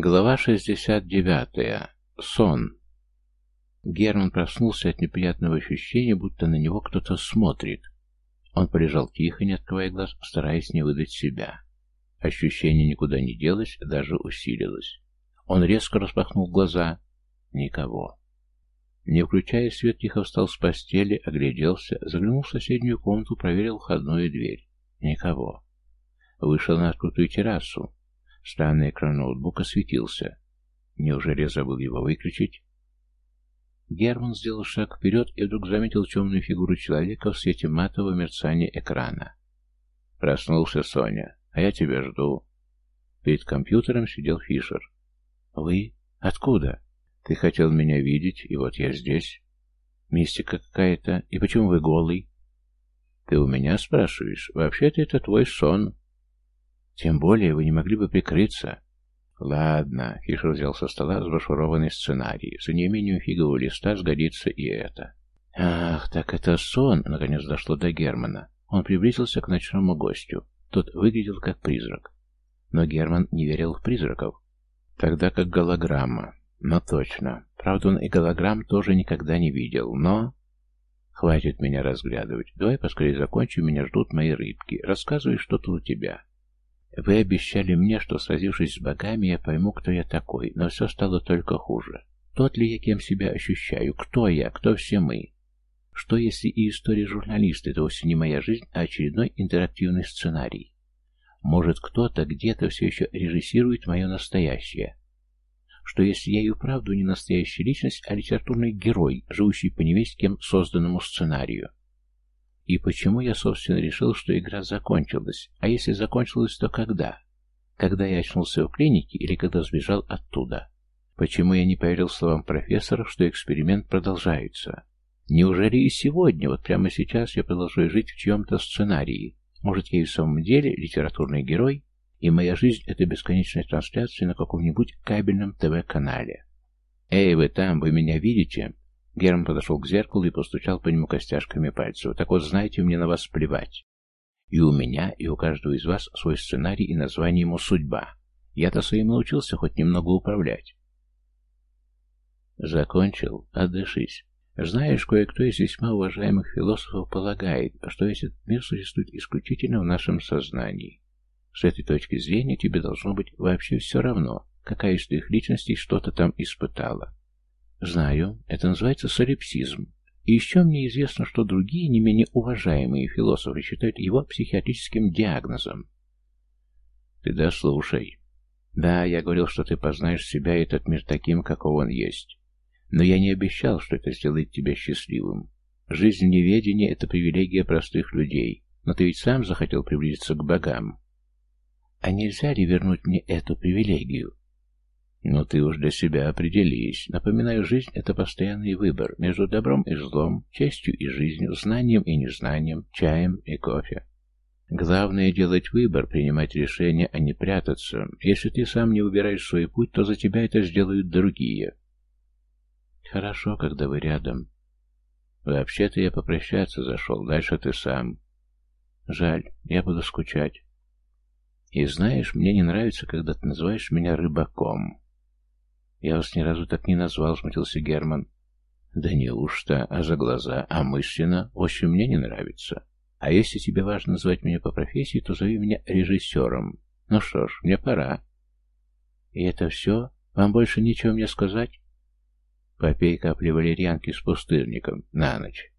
Глава 69. Сон. Герман проснулся от неприятного ощущения, будто на него кто-то смотрит. Он полежал тихо, не открывая глаз, стараясь не выдать себя. Ощущение никуда не делось, даже усилилось. Он резко распахнул глаза. Никого. Не включая свет, тихо встал с постели, огляделся, заглянул в соседнюю комнату, проверил входную дверь. Никого. Вышел на открытую террасу. Странный экран ноутбука светился. Неужели я забыл его выключить? Герман сделал шаг вперед и вдруг заметил темную фигуру человека в свете матового мерцания экрана. Проснулся Соня. А я тебя жду. Перед компьютером сидел Фишер. Вы? Откуда? Ты хотел меня видеть, и вот я здесь. Мистика какая-то. И почему вы голый? Ты у меня спрашиваешь? Вообще-то это твой сон. Тем более вы не могли бы прикрыться. Ладно, Фишер взял со стола сброшурованный сценарий. За неимением фигового листа сгодится и это. Ах, так это сон, наконец дошло до Германа. Он приблизился к ночному гостю. Тот выглядел как призрак. Но Герман не верил в призраков. Тогда как голограмма. Но точно. Правда, он и голограмм тоже никогда не видел, но... Хватит меня разглядывать. Давай поскорее закончим, меня ждут мои рыбки. Рассказывай, что тут у тебя. Вы обещали мне, что, сразившись с богами, я пойму, кто я такой, но все стало только хуже. Тот ли я, кем себя ощущаю? Кто я? Кто все мы? Что, если и история журналиста — это вовсе не моя жизнь, а очередной интерактивный сценарий? Может, кто-то где-то все еще режиссирует мое настоящее? Что, если я и вправду не настоящая личность, а литературный герой, живущий по невесть кем созданному сценарию? И почему я, собственно, решил, что игра закончилась? А если закончилась, то когда? Когда я очнулся в клинике или когда сбежал оттуда? Почему я не поверил словам профессора, что эксперимент продолжается? Неужели и сегодня, вот прямо сейчас, я продолжаю жить в чьем-то сценарии? Может, я и в самом деле литературный герой, и моя жизнь — это бесконечная трансляция на каком-нибудь кабельном ТВ-канале? «Эй, вы там, вы меня видите?» Герман подошел к зеркалу и постучал по нему костяшками пальцев. «Так вот, знаете, мне на вас плевать. И у меня, и у каждого из вас свой сценарий и название ему «Судьба». Я-то своим научился хоть немного управлять». Закончил. Отдышись. Знаешь, кое-кто из весьма уважаемых философов полагает, что весь этот мир существует исключительно в нашем сознании. С этой точки зрения тебе должно быть вообще все равно, какая из твоих личностей что-то там испытала. Знаю, это называется солипсизм. И еще мне известно, что другие, не менее уважаемые философы считают его психиатрическим диагнозом. Ты дослушай. Да, я говорил, что ты познаешь себя и этот мир таким, каков он есть. Но я не обещал, что это сделает тебя счастливым. Жизнь в неведении — это привилегия простых людей, но ты ведь сам захотел приблизиться к богам. А нельзя ли вернуть мне эту привилегию? Но ты уж для себя определись. Напоминаю, жизнь — это постоянный выбор между добром и злом, честью и жизнью, знанием и незнанием, чаем и кофе. Главное — делать выбор, принимать решения, а не прятаться. Если ты сам не выбираешь свой путь, то за тебя это сделают другие. Хорошо, когда вы рядом. Вообще-то я попрощаться зашел, дальше ты сам. Жаль, я буду скучать. И знаешь, мне не нравится, когда ты называешь меня рыбаком. «Я вас ни разу так не назвал», — смутился Герман. «Да неужто? А за глаза? А мысленно? Общем, мне не нравится. А если тебе важно назвать меня по профессии, то зови меня режиссером. Ну что ж, мне пора». «И это все? Вам больше ничего мне сказать?» «Попей капли валерьянки с пустырником на ночь.